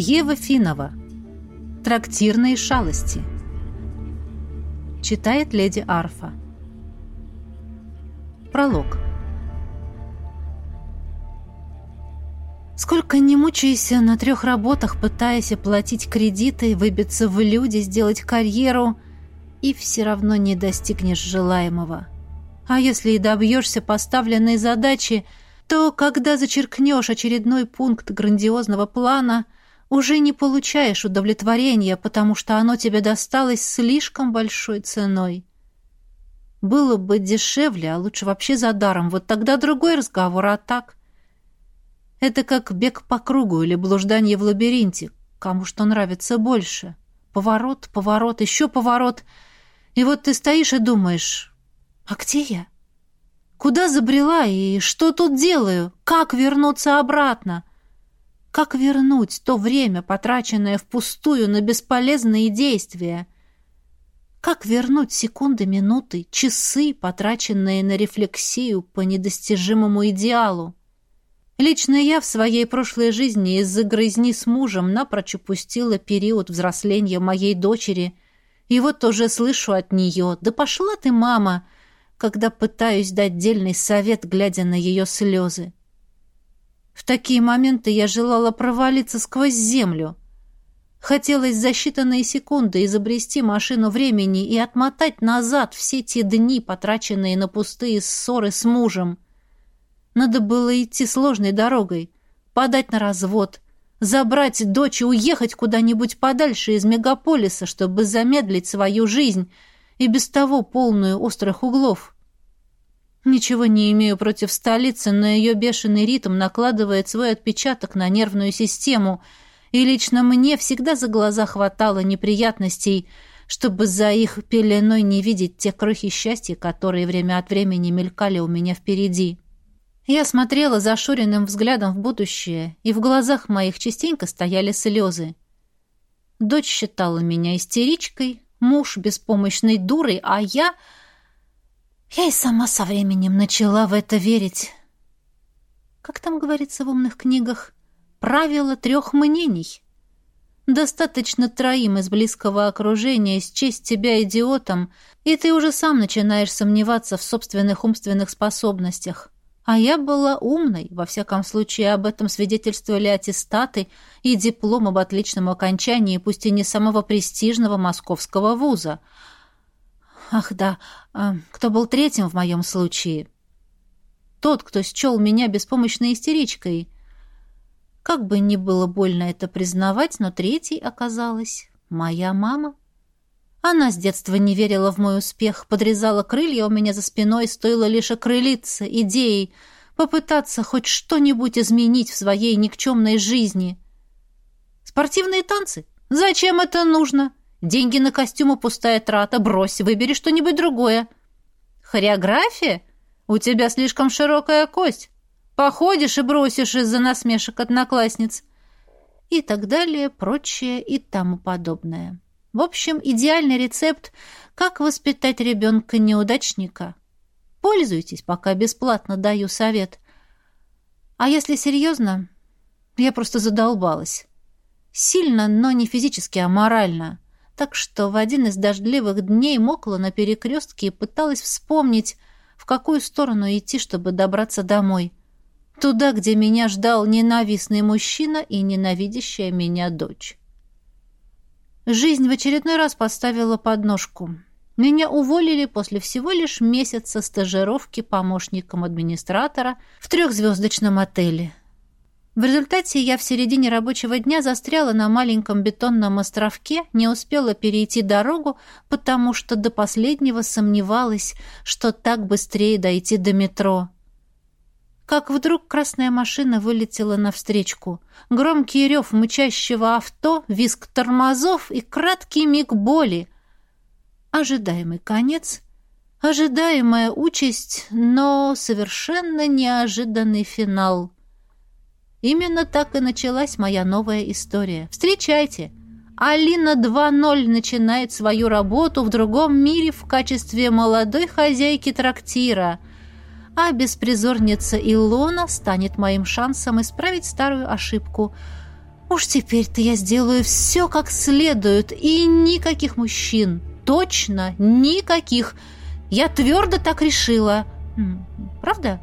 Ева Финова. Трактирные шалости. Читает леди Арфа. Пролог. Сколько не мучайся на трех работах, пытаясь оплатить кредиты, выбиться в люди, сделать карьеру, и все равно не достигнешь желаемого. А если и добьешься поставленной задачи, то, когда зачеркнешь очередной пункт грандиозного плана, уже не получаешь удовлетворения, потому что оно тебе досталось слишком большой ценой. Было бы дешевле, а лучше вообще за даром, вот тогда другой разговор, а так... Это как бег по кругу или блуждание в лабиринте, кому что нравится больше. Поворот, поворот, еще поворот. И вот ты стоишь и думаешь, а где я? Куда забрела и что тут делаю? Как вернуться обратно? Как вернуть то время, потраченное впустую на бесполезные действия? Как вернуть секунды, минуты, часы, потраченные на рефлексию по недостижимому идеалу? Лично я в своей прошлой жизни из-за грызни с мужем напрочь упустила период взросления моей дочери. И вот уже слышу от нее «Да пошла ты, мама!» когда пытаюсь дать дельный совет, глядя на ее слезы. В такие моменты я желала провалиться сквозь землю. Хотелось за считанные секунды изобрести машину времени и отмотать назад все те дни, потраченные на пустые ссоры с мужем. Надо было идти сложной дорогой, подать на развод, забрать дочь и уехать куда-нибудь подальше из мегаполиса, чтобы замедлить свою жизнь — и без того полную острых углов. Ничего не имею против столицы, но ее бешеный ритм накладывает свой отпечаток на нервную систему, и лично мне всегда за глаза хватало неприятностей, чтобы за их пеленой не видеть те крохи счастья, которые время от времени мелькали у меня впереди. Я смотрела зашуренным взглядом в будущее, и в глазах моих частенько стояли слезы. Дочь считала меня истеричкой, муж беспомощной дурой, а я... Я и сама со временем начала в это верить. Как там говорится в умных книгах? Правило трех мнений. Достаточно троим из близкого окружения счесть тебя идиотом, и ты уже сам начинаешь сомневаться в собственных умственных способностях. А я была умной, во всяком случае об этом свидетельствовали аттестаты и диплом об отличном окончании, пусть и не самого престижного московского вуза. Ах да, а кто был третьим в моем случае? Тот, кто счел меня беспомощной истеричкой. Как бы ни было больно это признавать, но третий оказалась моя мама. Она с детства не верила в мой успех, подрезала крылья у меня за спиной, стоило лишь окрылиться идеей, попытаться хоть что-нибудь изменить в своей никчемной жизни. Спортивные танцы? Зачем это нужно? Деньги на костюмы пустая трата, брось, выбери что-нибудь другое. Хореография? У тебя слишком широкая кость. Походишь и бросишь из-за насмешек одноклассниц. И так далее, прочее и тому подобное. В общем, идеальный рецепт, как воспитать ребенка-неудачника. Пользуйтесь, пока бесплатно даю совет. А если серьезно, я просто задолбалась. Сильно, но не физически, а морально. Так что в один из дождливых дней мокла на перекрестке и пыталась вспомнить, в какую сторону идти, чтобы добраться домой. Туда, где меня ждал ненавистный мужчина и ненавидящая меня дочь. Жизнь в очередной раз поставила подножку. Меня уволили после всего лишь месяца стажировки помощником администратора в трехзвездочном отеле. В результате я в середине рабочего дня застряла на маленьком бетонном островке, не успела перейти дорогу, потому что до последнего сомневалась, что так быстрее дойти до метро как вдруг красная машина вылетела навстречку. Громкий рев мычащего авто, визг тормозов и краткий миг боли. Ожидаемый конец, ожидаемая участь, но совершенно неожиданный финал. Именно так и началась моя новая история. Встречайте! Алина 2.0 начинает свою работу в другом мире в качестве молодой хозяйки трактира — а беспризорница Илона станет моим шансом исправить старую ошибку. Уж теперь-то я сделаю все как следует, и никаких мужчин. Точно, никаких. Я твердо так решила. Правда?